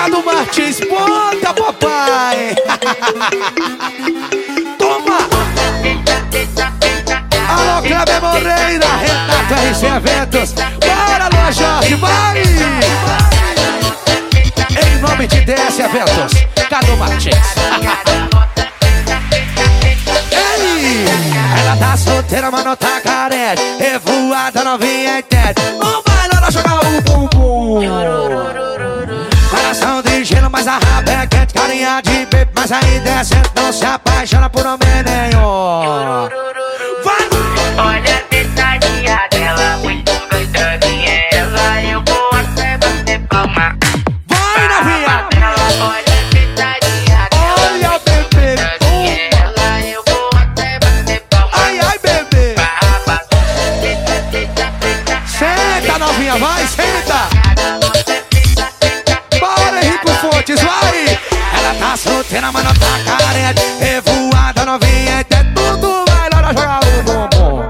Cadu Martins, ponta, papai! Toma! Alô, Cleber Moreira, Renato RC Eventos, bora, Lua Jorge, vai! Em nome de DS Eventos, Cadu Martins. Ei! Ela tá solteira, mas não tá carente, revoada, novinha e mas a raba é quente Carinha de bebê, mas ainda é certo Não se apaixona por homem nenhum Vai! Olha a detalhinha dela, muito gostosinha ela. Eu vou até bater palma. Vai, novinha! Olha a detalhinha dela, Olha, bebê! gostosinha ela. Eu vou até bater palma. Ai, ai, bebê! Senta, novinha, vai, senta! Mas não tá carente Revoada, novinha tem tudo Vai, Laura, jogar o bumbum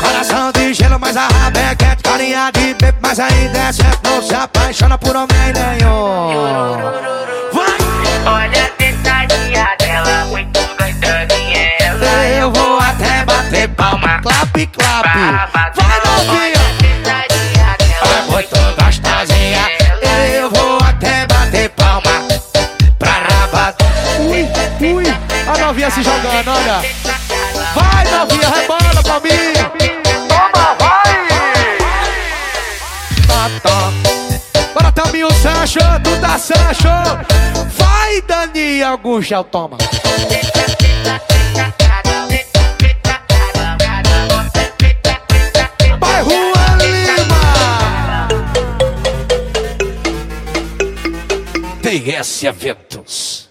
Coração de gelo, mas a raba é quente Carinha de bebê, mas ainda é certo Não se apaixona por homem nenhum Vai! Olha a detalhinha dela, muito gostosinha ela. Eu vou até bater palma Clap, clap Vai, novinha! A novinha se jogando, olha. Vai, novinha, rebola pra mim. Toma, vai! Tá, tá Bora, Thelminho Sancho, tu tá Sancho. Vai, Daniel Gugel, toma. TS Eventos